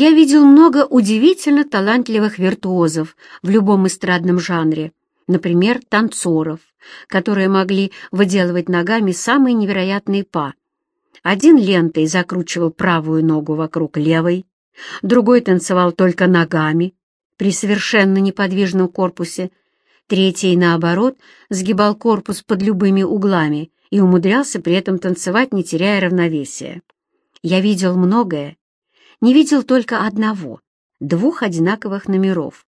Я видел много удивительно талантливых виртуозов в любом эстрадном жанре, например, танцоров, которые могли выделывать ногами самые невероятные па. Один лентой закручивал правую ногу вокруг левой, другой танцевал только ногами при совершенно неподвижном корпусе, третий, наоборот, сгибал корпус под любыми углами и умудрялся при этом танцевать, не теряя равновесия. Я видел многое, не видел только одного, двух одинаковых номеров.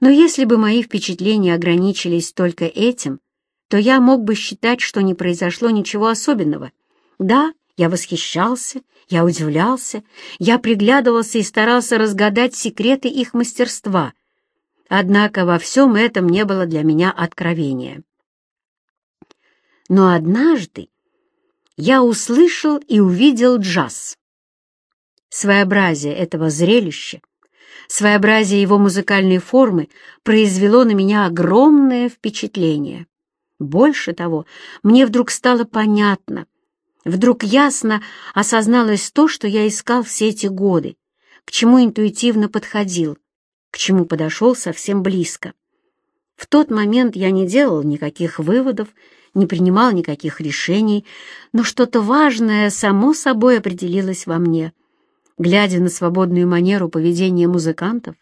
Но если бы мои впечатления ограничились только этим, то я мог бы считать, что не произошло ничего особенного. Да, я восхищался, я удивлялся, я приглядывался и старался разгадать секреты их мастерства. Однако во всем этом не было для меня откровения. Но однажды я услышал и увидел джаз. Своеобразие этого зрелища, своеобразие его музыкальной формы произвело на меня огромное впечатление. Больше того, мне вдруг стало понятно, вдруг ясно осозналось то, что я искал все эти годы, к чему интуитивно подходил, к чему подошел совсем близко. В тот момент я не делал никаких выводов, не принимал никаких решений, но что-то важное само собой определилось во мне. Глядя на свободную манеру поведения музыкантов,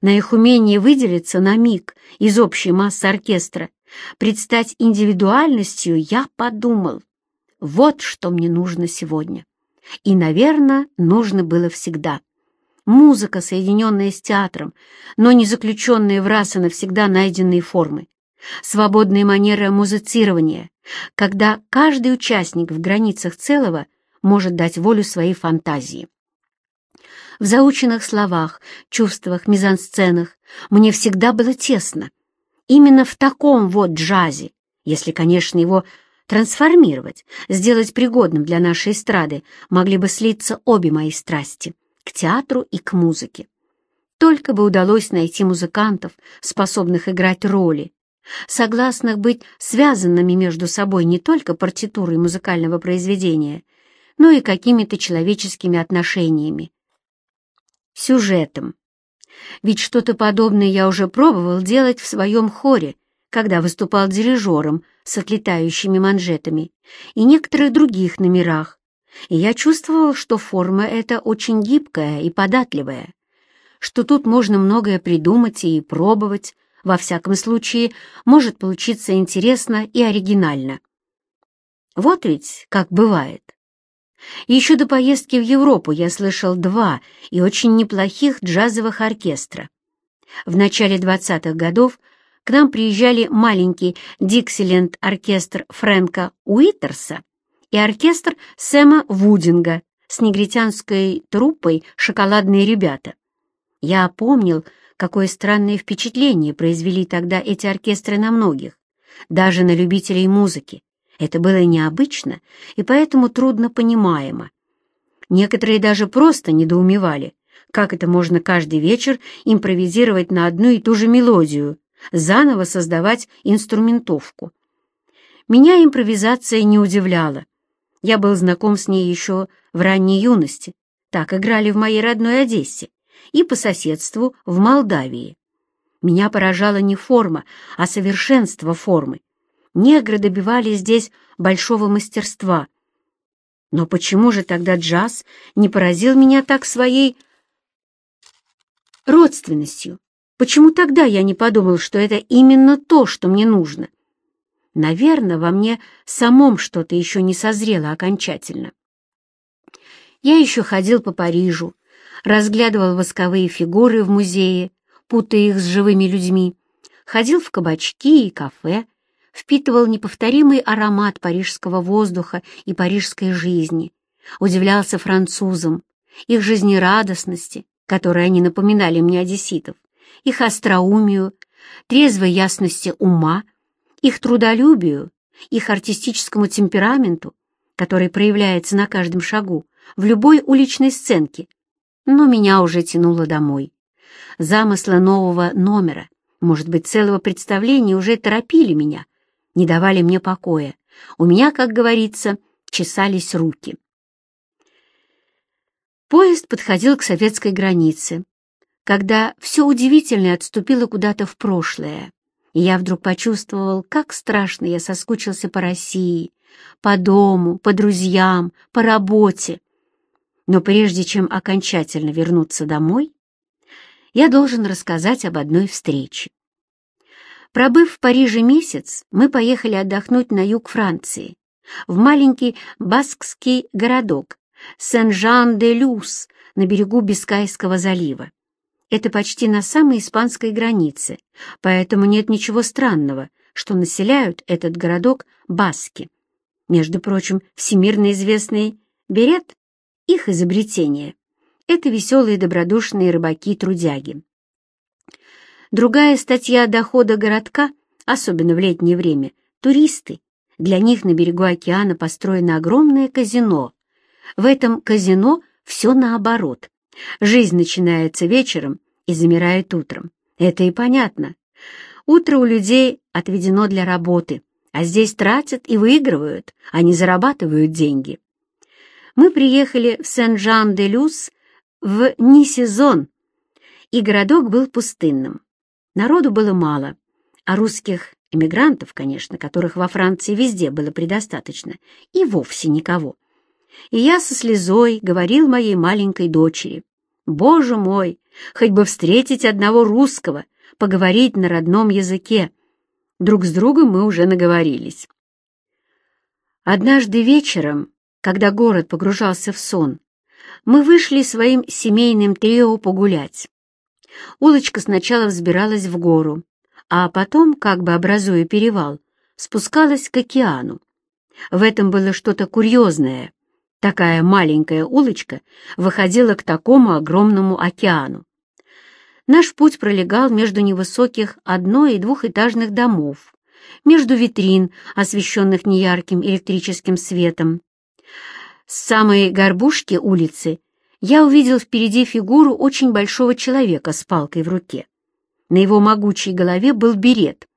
на их умение выделиться на миг из общей массы оркестра, предстать индивидуальностью, я подумал, вот что мне нужно сегодня. И, наверное, нужно было всегда. Музыка, соединенная с театром, но не заключенная в раз и навсегда найденные формы свободная манера музицирования, когда каждый участник в границах целого может дать волю своей фантазии. В заученных словах, чувствах, мизансценах мне всегда было тесно. Именно в таком вот джазе, если, конечно, его трансформировать, сделать пригодным для нашей эстрады, могли бы слиться обе мои страсти — к театру и к музыке. Только бы удалось найти музыкантов, способных играть роли, согласных быть связанными между собой не только партитурой музыкального произведения, но и какими-то человеческими отношениями, сюжетом. Ведь что-то подобное я уже пробовал делать в своем хоре, когда выступал дирижером с отлетающими манжетами и некоторых других номерах, и я чувствовал, что форма эта очень гибкая и податливая, что тут можно многое придумать и пробовать, во всяком случае, может получиться интересно и оригинально. Вот ведь как бывает. Еще до поездки в Европу я слышал два и очень неплохих джазовых оркестра. В начале 20-х годов к нам приезжали маленький Диксиленд-оркестр Фрэнка Уитерса и оркестр Сэма Вудинга с негритянской труппой «Шоколадные ребята». Я помнил, какое странное впечатление произвели тогда эти оркестры на многих, даже на любителей музыки. Это было необычно и поэтому трудно понимаемо. Некоторые даже просто недоумевали, как это можно каждый вечер импровизировать на одну и ту же мелодию, заново создавать инструментовку. Меня импровизация не удивляла. Я был знаком с ней еще в ранней юности. Так играли в моей родной Одессе и по соседству в Молдавии. Меня поражала не форма, а совершенство формы. Негры добивались здесь большого мастерства. Но почему же тогда джаз не поразил меня так своей родственностью? Почему тогда я не подумал, что это именно то, что мне нужно? Наверное, во мне самом что-то еще не созрело окончательно. Я еще ходил по Парижу, разглядывал восковые фигуры в музее, путая их с живыми людьми, ходил в кабачки и кафе, впитывал неповторимый аромат парижского воздуха и парижской жизни, удивлялся французам, их жизнерадостности, которые они напоминали мне одесситов, их остроумию, трезвой ясности ума, их трудолюбию, их артистическому темпераменту, который проявляется на каждом шагу, в любой уличной сценке, но меня уже тянуло домой. Замыслы нового номера, может быть, целого представления уже торопили меня, не давали мне покоя. У меня, как говорится, чесались руки. Поезд подходил к советской границе, когда все удивительное отступило куда-то в прошлое, и я вдруг почувствовал, как страшно я соскучился по России, по дому, по друзьям, по работе. Но прежде чем окончательно вернуться домой, я должен рассказать об одной встрече. Пробыв в Париже месяц, мы поехали отдохнуть на юг Франции, в маленький баскский городок Сен-Жан-де-Люс на берегу Бискайского залива. Это почти на самой испанской границе, поэтому нет ничего странного, что населяют этот городок баски. Между прочим, всемирно известный берет — их изобретение. Это веселые добродушные рыбаки-трудяги. Другая статья дохода городка, особенно в летнее время, туристы. Для них на берегу океана построено огромное казино. В этом казино все наоборот. Жизнь начинается вечером и замирает утром. Это и понятно. Утро у людей отведено для работы, а здесь тратят и выигрывают, а не зарабатывают деньги. Мы приехали в Сен-Жан-де-Люс в не-сезон, и городок был пустынным. Народу было мало, а русских эмигрантов, конечно, которых во Франции везде было предостаточно, и вовсе никого. И я со слезой говорил моей маленькой дочери, «Боже мой, хоть бы встретить одного русского, поговорить на родном языке. Друг с другом мы уже наговорились». Однажды вечером, когда город погружался в сон, мы вышли своим семейным трио погулять. Улочка сначала взбиралась в гору, а потом, как бы образуя перевал, спускалась к океану. В этом было что-то курьезное. Такая маленькая улочка выходила к такому огромному океану. Наш путь пролегал между невысоких одно- и двухэтажных домов, между витрин, освещенных неярким электрическим светом. С самой горбушки улицы я увидел впереди фигуру очень большого человека с палкой в руке. На его могучей голове был берет.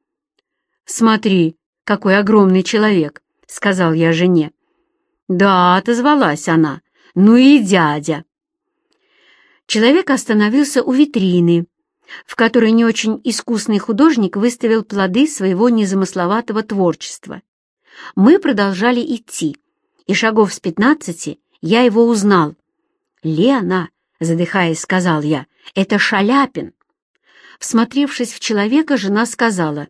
«Смотри, какой огромный человек!» — сказал я жене. «Да», — отозвалась она, — «ну и дядя». Человек остановился у витрины, в которой не очень искусный художник выставил плоды своего незамысловатого творчества. Мы продолжали идти, и шагов с пятнадцати я его узнал. «Лена», — задыхаясь, сказал я, — «это Шаляпин». Всмотревшись в человека, жена сказала,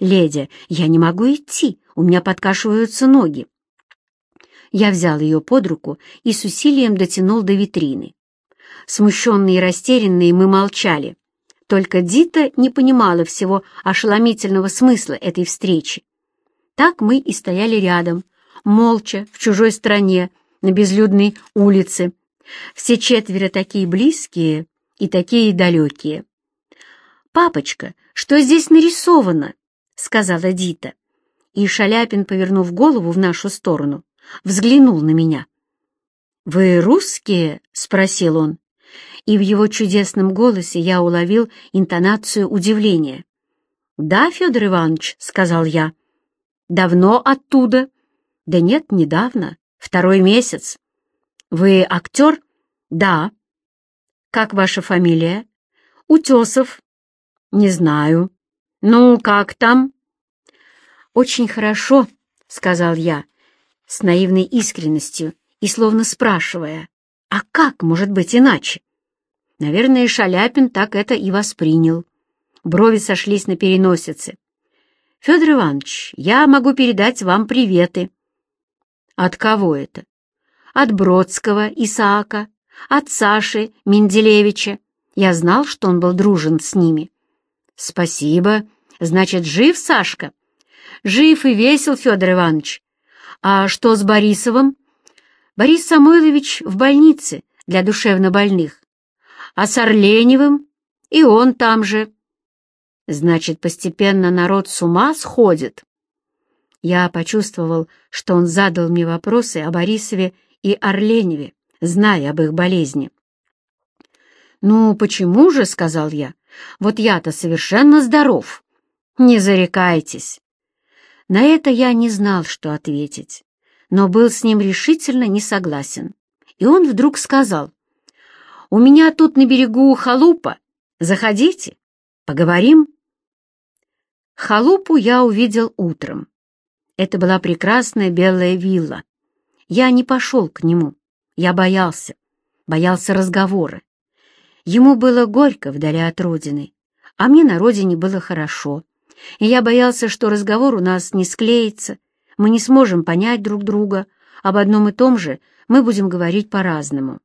«Леди, я не могу идти, у меня подкашиваются ноги». Я взял ее под руку и с усилием дотянул до витрины. Смущенные и растерянные мы молчали. Только Дита не понимала всего ошеломительного смысла этой встречи. Так мы и стояли рядом, молча, в чужой стране, на безлюдной улице. Все четверо такие близкие и такие далекие. «Папочка, что здесь нарисовано?» — сказала Дита. И Шаляпин, повернув голову в нашу сторону, взглянул на меня. «Вы русские?» — спросил он. И в его чудесном голосе я уловил интонацию удивления. «Да, Федор Иванович», — сказал я. «Давно оттуда?» «Да нет, недавно. Второй месяц». «Вы актер?» «Да». «Как ваша фамилия?» «Утесов». «Не знаю». «Ну, как там?» «Очень хорошо», — сказал я, с наивной искренностью и словно спрашивая, «А как может быть иначе?» Наверное, Шаляпин так это и воспринял. Брови сошлись на переносице. «Федор Иванович, я могу передать вам приветы». «От кого это?» «От Бродского, Исаака, от Саши Менделевича. Я знал, что он был дружен с ними». «Спасибо. Значит, жив Сашка?» «Жив и весел, Федор Иванович. А что с Борисовым?» «Борис Самойлович в больнице для душевнобольных. А с Орленевым? И он там же». «Значит, постепенно народ с ума сходит?» Я почувствовал, что он задал мне вопросы о Борисове и Орленеве, зная об их болезни. «Ну, почему же?» — сказал я. «Вот я-то совершенно здоров. Не зарекайтесь». На это я не знал, что ответить, но был с ним решительно не согласен. И он вдруг сказал, У меня тут на берегу халупа. Заходите, поговорим». Халупу я увидел утром. Это была прекрасная белая вилла. Я не пошел к нему. Я боялся, боялся разговора. Ему было горько вдали от родины, а мне на родине было хорошо. И я боялся, что разговор у нас не склеится, мы не сможем понять друг друга, об одном и том же мы будем говорить по-разному.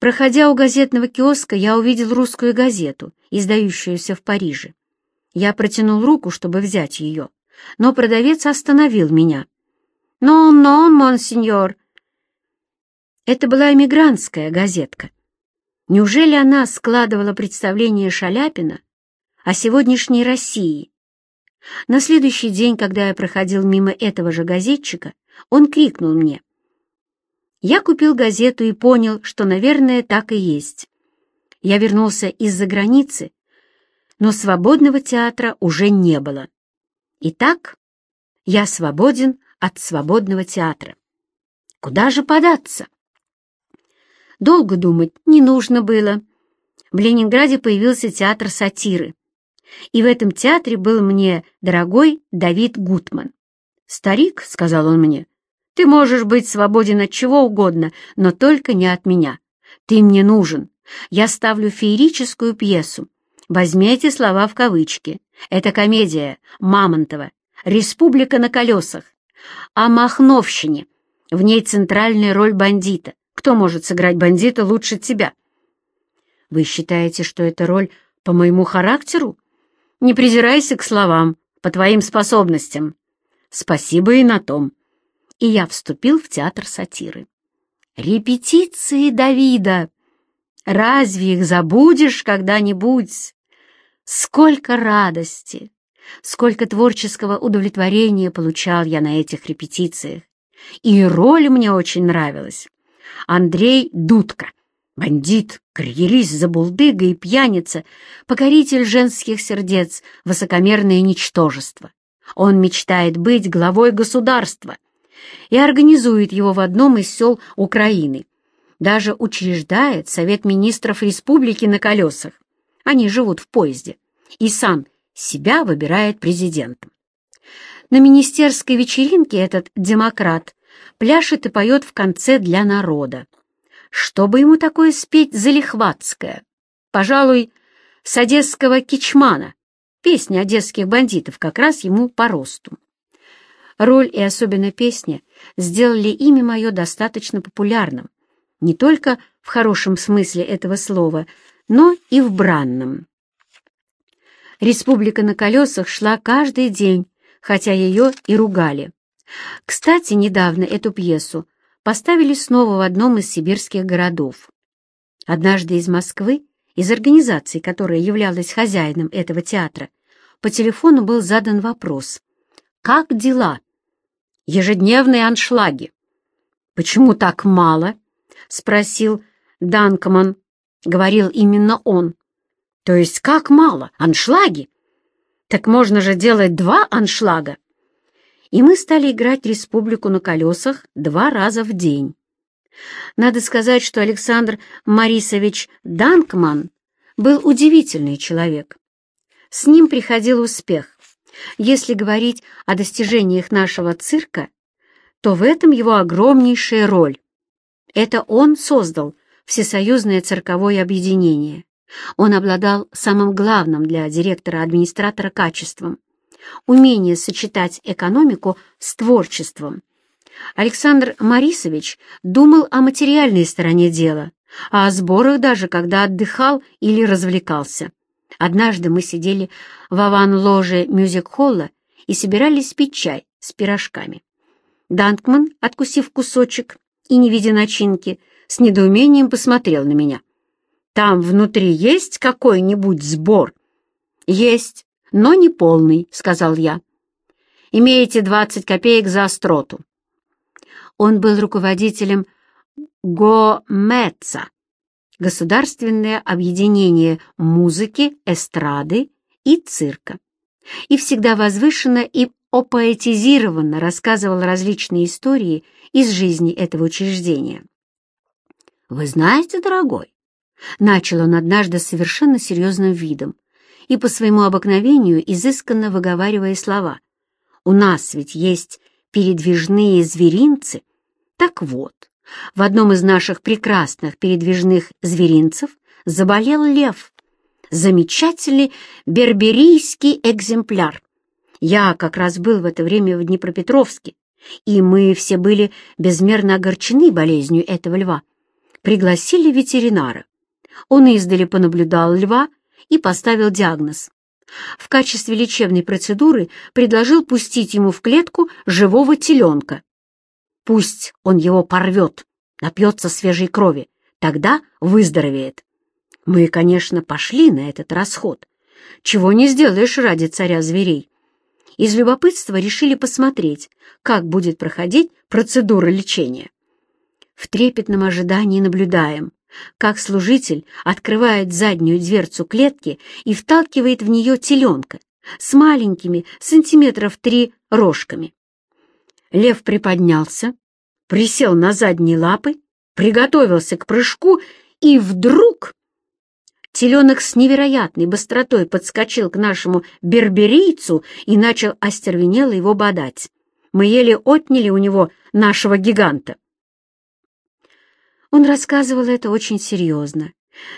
Проходя у газетного киоска, я увидел русскую газету, издающуюся в Париже. Я протянул руку, чтобы взять ее, но продавец остановил меня. «Нон, нон, монсеньор!» Это была эмигрантская газетка. Неужели она складывала представление Шаляпина о сегодняшней России? На следующий день, когда я проходил мимо этого же газетчика, он крикнул мне. Я купил газету и понял, что, наверное, так и есть. Я вернулся из-за границы, но свободного театра уже не было. Итак, я свободен от свободного театра. Куда же податься? Долго думать не нужно было. В Ленинграде появился театр сатиры. И в этом театре был мне дорогой Давид Гутман. «Старик», — сказал он мне, — «ты можешь быть свободен от чего угодно, но только не от меня. Ты мне нужен. Я ставлю феерическую пьесу. Возьми эти слова в кавычки. Это комедия Мамонтова «Республика на колесах». О Махновщине. В ней центральная роль бандита. Кто может сыграть бандита лучше тебя? Вы считаете, что эта роль по моему характеру? Не презирайся к словам, по твоим способностям. Спасибо и на том. И я вступил в театр сатиры. Репетиции Давида! Разве их забудешь когда-нибудь? Сколько радости, сколько творческого удовлетворения получал я на этих репетициях. И роль мне очень нравилась. Андрей Дудка, бандит, карьерист, забулдыга и пьяница, покоритель женских сердец, высокомерное ничтожество. Он мечтает быть главой государства и организует его в одном из сел Украины. Даже учреждает Совет министров республики на колесах. Они живут в поезде. И сам себя выбирает президентом. На министерской вечеринке этот демократ пляшет и поет в конце для народа. Что бы ему такое спеть залихватское? Пожалуй, с одесского кичмана. Песня одесских бандитов как раз ему по росту. Роль и особенно песня сделали имя мое достаточно популярным, не только в хорошем смысле этого слова, но и в бранном. «Республика на колесах» шла каждый день, хотя ее и ругали. Кстати, недавно эту пьесу поставили снова в одном из сибирских городов. Однажды из Москвы, из организации, которая являлась хозяином этого театра, по телефону был задан вопрос «Как дела?» «Ежедневные аншлаги». «Почему так мало?» — спросил Данкман. Говорил именно он. «То есть как мало? Аншлаги?» «Так можно же делать два аншлага!» и мы стали играть «Республику на колесах» два раза в день. Надо сказать, что Александр Марисович Данкман был удивительный человек. С ним приходил успех. Если говорить о достижениях нашего цирка, то в этом его огромнейшая роль. Это он создал Всесоюзное цирковое объединение. Он обладал самым главным для директора-администратора качеством умение сочетать экономику с творчеством. Александр Марисович думал о материальной стороне дела, о сборах даже, когда отдыхал или развлекался. Однажды мы сидели в аван-ложе мюзик-холла и собирались пить чай с пирожками. Данкман, откусив кусочек и не видя начинки, с недоумением посмотрел на меня. «Там внутри есть какой-нибудь сбор?» «Есть но не полный», — сказал я. «Имеете двадцать копеек за остроту». Он был руководителем ГОМЭЦа, Государственное объединение музыки, эстрады и цирка, и всегда возвышенно и опоэтизированно рассказывал различные истории из жизни этого учреждения. «Вы знаете, дорогой?» Начал он однажды совершенно серьезным видом и по своему обыкновению изысканно выговаривая слова. «У нас ведь есть передвижные зверинцы. Так вот, в одном из наших прекрасных передвижных зверинцев заболел лев. Замечательный берберийский экземпляр. Я как раз был в это время в Днепропетровске, и мы все были безмерно огорчены болезнью этого льва. Пригласили ветеринара. Он издали понаблюдал льва и поставил диагноз. В качестве лечебной процедуры предложил пустить ему в клетку живого теленка. Пусть он его порвет, напьется свежей крови, тогда выздоровеет. Мы, конечно, пошли на этот расход. Чего не сделаешь ради царя зверей. Из любопытства решили посмотреть, как будет проходить процедура лечения. В трепетном ожидании наблюдаем, как служитель открывает заднюю дверцу клетки и вталкивает в нее теленка с маленькими сантиметров три рожками. Лев приподнялся, присел на задние лапы, приготовился к прыжку, и вдруг теленок с невероятной быстротой подскочил к нашему берберийцу и начал остервенело его бодать. Мы еле отняли у него нашего гиганта. Он рассказывал это очень серьезно,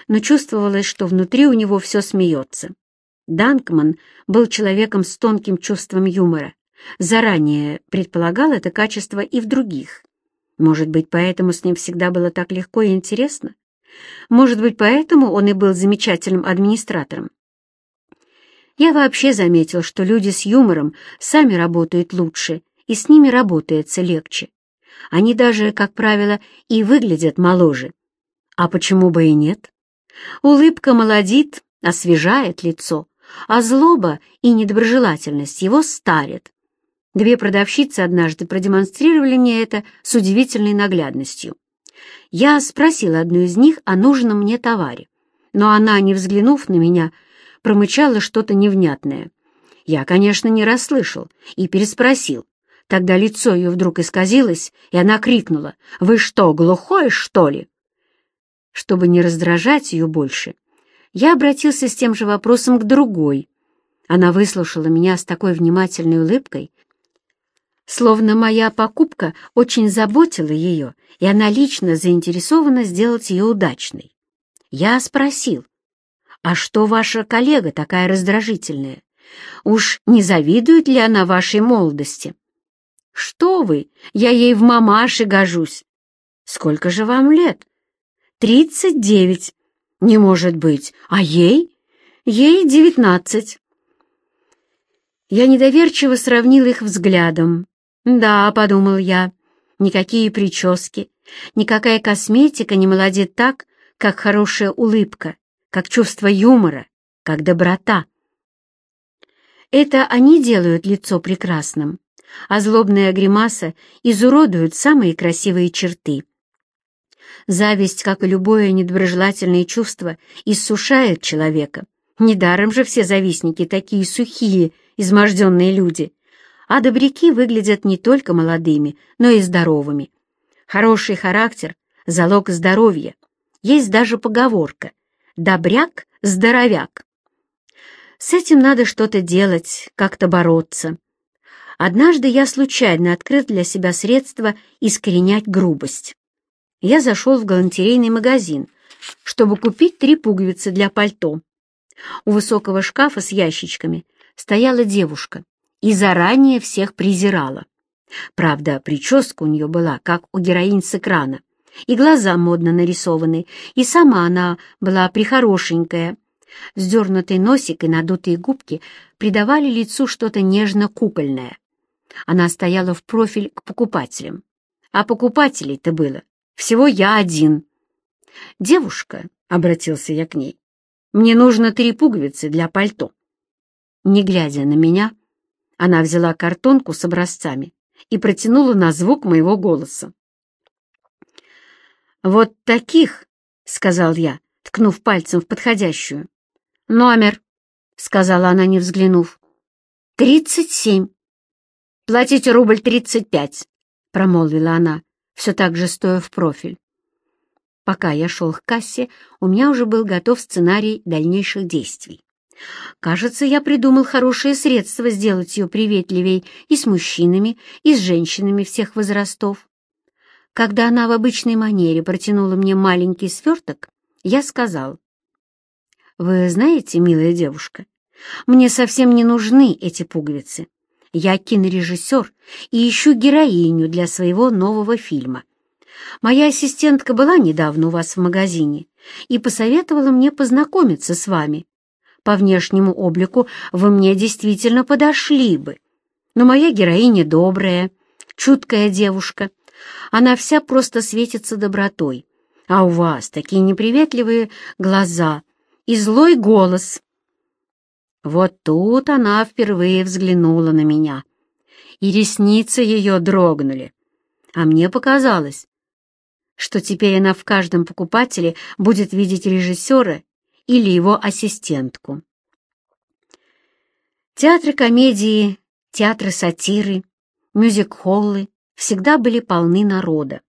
но чувствовалось, что внутри у него все смеется. Данкман был человеком с тонким чувством юмора, заранее предполагал это качество и в других. Может быть, поэтому с ним всегда было так легко и интересно? Может быть, поэтому он и был замечательным администратором? Я вообще заметил, что люди с юмором сами работают лучше, и с ними работается легче. Они даже, как правило, и выглядят моложе. А почему бы и нет? Улыбка молодит, освежает лицо, а злоба и недоброжелательность его старят. Две продавщицы однажды продемонстрировали мне это с удивительной наглядностью. Я спросила одну из них о нужном мне товаре, но она, не взглянув на меня, промычала что-то невнятное. Я, конечно, не расслышал и переспросил. Тогда лицо ее вдруг исказилось, и она крикнула, «Вы что, глухой, что ли?» Чтобы не раздражать ее больше, я обратился с тем же вопросом к другой. Она выслушала меня с такой внимательной улыбкой, словно моя покупка очень заботила ее, и она лично заинтересована сделать ее удачной. Я спросил, «А что ваша коллега такая раздражительная? Уж не завидует ли она вашей молодости?» «Что вы? Я ей в мамаше гожусь». «Сколько же вам лет?» «Тридцать девять». «Не может быть. А ей?» «Ей девятнадцать». Я недоверчиво сравнил их взглядом. «Да», — подумал я, — «никакие прически, никакая косметика не молодит так, как хорошая улыбка, как чувство юмора, как доброта». Это они делают лицо прекрасным а злобная гримаса изуродует самые красивые черты. Зависть, как и любое недоброжелательное чувство, иссушает человека. Недаром же все завистники такие сухие, изможденные люди. А добряки выглядят не только молодыми, но и здоровыми. Хороший характер — залог здоровья. Есть даже поговорка «добряк — здоровяк». С этим надо что-то делать, как-то бороться. Однажды я случайно открыл для себя средство искоренять грубость. Я зашел в галантерейный магазин, чтобы купить три пуговицы для пальто. У высокого шкафа с ящичками стояла девушка и заранее всех презирала. Правда, прическа у нее была, как у героинь с экрана, и глаза модно нарисованы, и сама она была прихорошенькая. Вздернутый носик и надутые губки придавали лицу что-то нежно-кукольное. Она стояла в профиль к покупателям. А покупателей-то было всего я один. «Девушка», — обратился я к ней, — «мне нужно три пуговицы для пальто». Не глядя на меня, она взяла картонку с образцами и протянула на звук моего голоса. «Вот таких», — сказал я, ткнув пальцем в подходящую. «Номер», — сказала она, не взглянув. «Тридцать семь». «Платите рубль тридцать пять», — промолвила она, все так же стоя в профиль. Пока я шел к кассе, у меня уже был готов сценарий дальнейших действий. Кажется, я придумал хорошее средство сделать ее приветливей и с мужчинами, и с женщинами всех возрастов. Когда она в обычной манере протянула мне маленький сверток, я сказал, «Вы знаете, милая девушка, мне совсем не нужны эти пуговицы. Я кинорежиссер и ищу героиню для своего нового фильма. Моя ассистентка была недавно у вас в магазине и посоветовала мне познакомиться с вами. По внешнему облику вы мне действительно подошли бы. Но моя героиня добрая, чуткая девушка. Она вся просто светится добротой. А у вас такие неприветливые глаза и злой голос. Вот тут она впервые взглянула на меня, и ресницы ее дрогнули. А мне показалось, что теперь она в каждом покупателе будет видеть режиссера или его ассистентку. Театры комедии, театры сатиры, мюзик-холлы всегда были полны народа.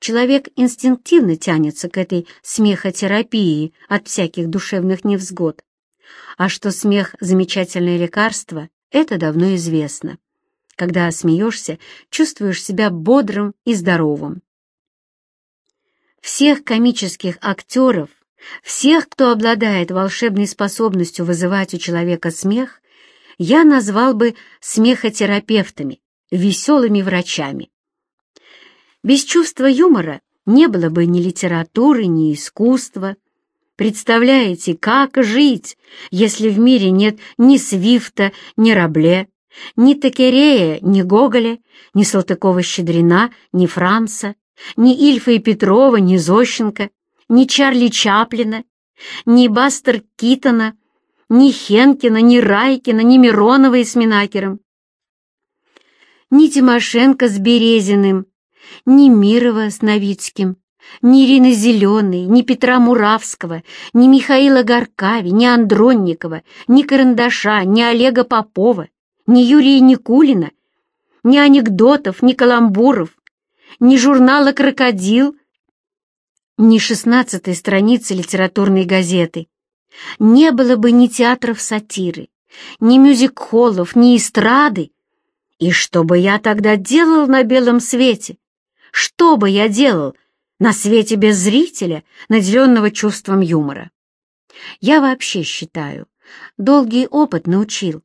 Человек инстинктивно тянется к этой смехотерапии от всяких душевных невзгод. А что смех — замечательное лекарство, это давно известно. Когда смеешься, чувствуешь себя бодрым и здоровым. Всех комических актеров, всех, кто обладает волшебной способностью вызывать у человека смех, я назвал бы смехотерапевтами, веселыми врачами. Без чувства юмора не было бы ни литературы, ни искусства. Представляете, как жить, если в мире нет ни Свифта, ни Рабле, ни Текерея, ни Гоголя, ни Салтыкова-Щедрина, ни Франца, ни Ильфа и Петрова, ни Зощенко, ни Чарли Чаплина, ни Бастер Китона, ни Хенкина, ни Райкина, ни Миронова и с Минакером, ни Тимошенко с Березиным, ни Мирова с Новицким, ни Ирины Зеленой, ни Петра Муравского, ни Михаила Горкави, ни Андронникова, ни Карандаша, ни Олега Попова, ни Юрия Никулина, ни анекдотов, ни каламбуров, ни журнала «Крокодил», ни шестнадцатой страницы литературной газеты. Не было бы ни театров сатиры, ни мюзик-холлов, ни эстрады. И что бы я тогда делал на белом свете? Что бы я делал на свете без зрителя, наделенного чувством юмора? Я вообще считаю, долгий опыт научил,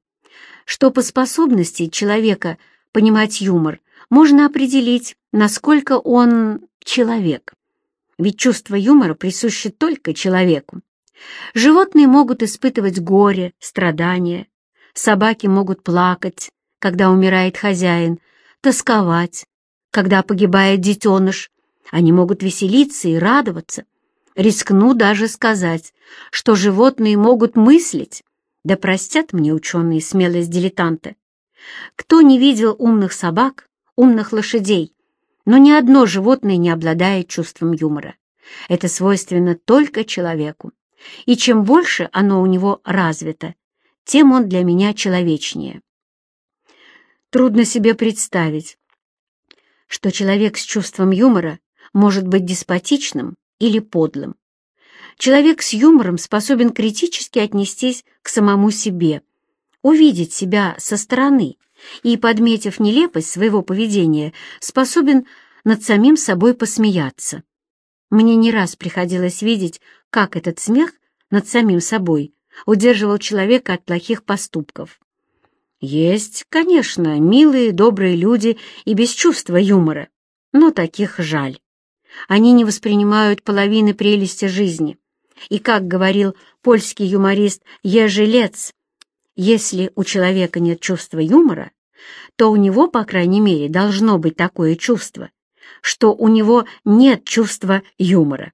что по способности человека понимать юмор можно определить, насколько он человек. Ведь чувство юмора присуще только человеку. Животные могут испытывать горе, страдания, собаки могут плакать, когда умирает хозяин, тосковать, когда погибает детеныш, они могут веселиться и радоваться. Рискну даже сказать, что животные могут мыслить, да простят мне ученые смелость дилетанта. Кто не видел умных собак, умных лошадей, но ни одно животное не обладает чувством юмора. Это свойственно только человеку. И чем больше оно у него развито, тем он для меня человечнее. Трудно себе представить, что человек с чувством юмора может быть деспотичным или подлым. Человек с юмором способен критически отнестись к самому себе, увидеть себя со стороны и, подметив нелепость своего поведения, способен над самим собой посмеяться. Мне не раз приходилось видеть, как этот смех над самим собой удерживал человека от плохих поступков. Есть, конечно, милые, добрые люди и без чувства юмора, но таких жаль. Они не воспринимают половины прелести жизни. И, как говорил польский юморист Ежелец, если у человека нет чувства юмора, то у него, по крайней мере, должно быть такое чувство, что у него нет чувства юмора.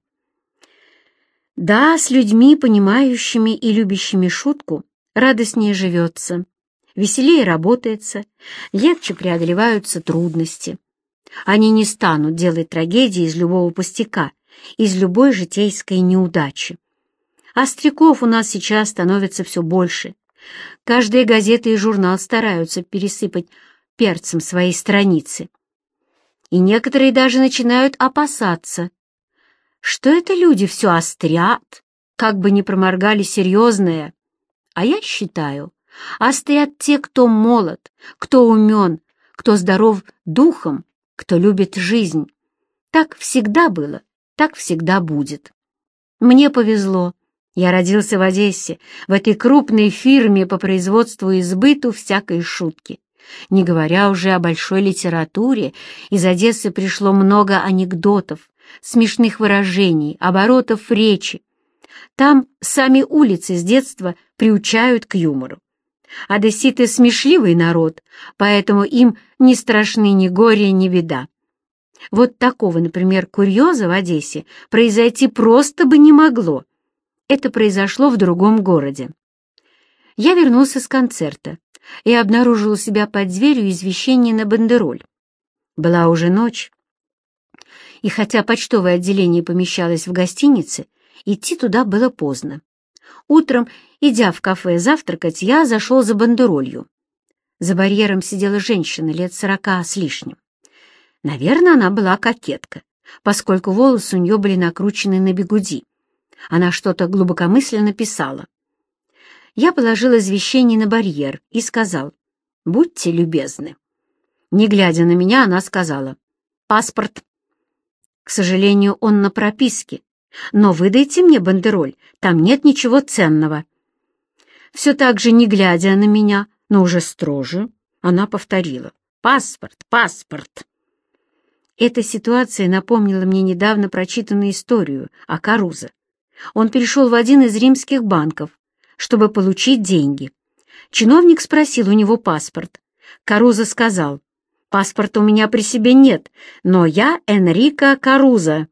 Да, с людьми, понимающими и любящими шутку, радостнее живется, веселее работается, легче преодолеваются трудности. Они не станут делать трагедии из любого пустяка, из любой житейской неудачи. Остряков у нас сейчас становится все больше. Каждая газета и журнал стараются пересыпать перцем свои страницы. И некоторые даже начинают опасаться, что это люди все острят, как бы не проморгали серьезное. А я считаю, острят те, кто молод, кто умен, кто здоров духом, кто любит жизнь. Так всегда было, так всегда будет. Мне повезло. Я родился в Одессе, в этой крупной фирме по производству и сбыту всякой шутки. Не говоря уже о большой литературе, из Одессы пришло много анекдотов, смешных выражений, оборотов речи. Там сами улицы с детства приучают к юмору. Одесситы — смешливый народ, поэтому им не страшны ни горе, ни беда. Вот такого, например, курьеза в Одессе произойти просто бы не могло. Это произошло в другом городе. Я вернулся с концерта и обнаружил у себя под дверью извещение на бандероль. Была уже ночь, и хотя почтовое отделение помещалось в гостинице, идти туда было поздно. Утром, идя в кафе завтракать, я зашел за бандеролью. За барьером сидела женщина лет сорока с лишним. Наверное, она была кокетка, поскольку волосы у нее были накручены на бегуди. Она что-то глубокомысленно писала. Я положил извещение на барьер и сказал, «Будьте любезны». Не глядя на меня, она сказала, «Паспорт». К сожалению, он на прописке, но выдайте мне бандероль, там нет ничего ценного. Все так же, не глядя на меня, но уже строже, она повторила, «Паспорт, паспорт». Эта ситуация напомнила мне недавно прочитанную историю о Карузо. Он перешел в один из римских банков, чтобы получить деньги. Чиновник спросил у него паспорт. Карузо сказал, «Паспорта у меня при себе нет, но я Энрико Карузо».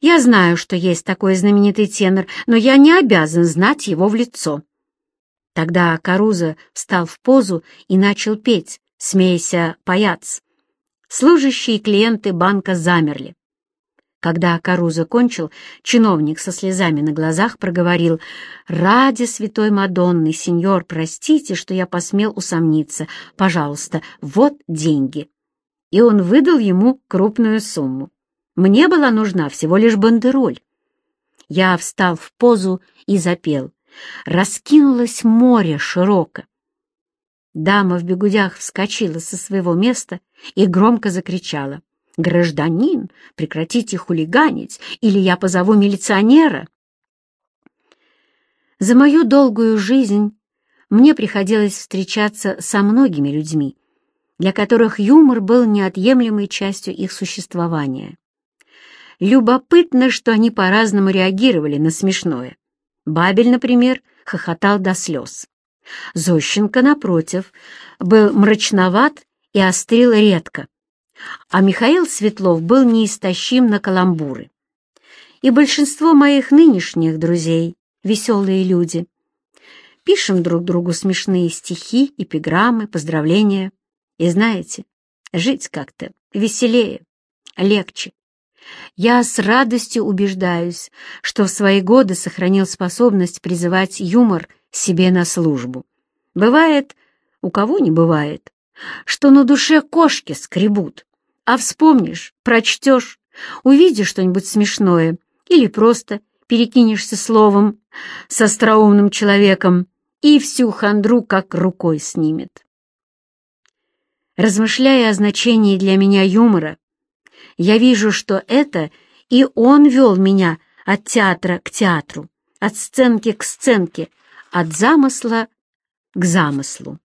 Я знаю, что есть такой знаменитый тенор, но я не обязан знать его в лицо. Тогда Карузо встал в позу и начал петь, смеяся паяц. Служащие клиенты банка замерли. Когда Каруза кончил, чиновник со слезами на глазах проговорил «Ради святой Мадонны, сеньор, простите, что я посмел усомниться. Пожалуйста, вот деньги». И он выдал ему крупную сумму. Мне была нужна всего лишь бандероль. Я встал в позу и запел. Раскинулось море широко. Дама в бегудях вскочила со своего места и громко закричала. «Гражданин, прекратите хулиганить, или я позову милиционера!» За мою долгую жизнь мне приходилось встречаться со многими людьми, для которых юмор был неотъемлемой частью их существования. Любопытно, что они по-разному реагировали на смешное. Бабель, например, хохотал до слез. Зощенко, напротив, был мрачноват и острил редко, а Михаил Светлов был неистощим на каламбуры. И большинство моих нынешних друзей — веселые люди. Пишем друг другу смешные стихи, эпиграммы, поздравления. И знаете, жить как-то веселее, легче. Я с радостью убеждаюсь, что в свои годы сохранил способность призывать юмор себе на службу. Бывает, у кого не бывает, что на душе кошки скребут, а вспомнишь, прочтешь, увидишь что-нибудь смешное или просто перекинешься словом с остроумным человеком и всю хандру как рукой снимет. Размышляя о значении для меня юмора, я вижу, что это и он вел меня от театра к театру, от сценки к сценке, от замысла к замыслу.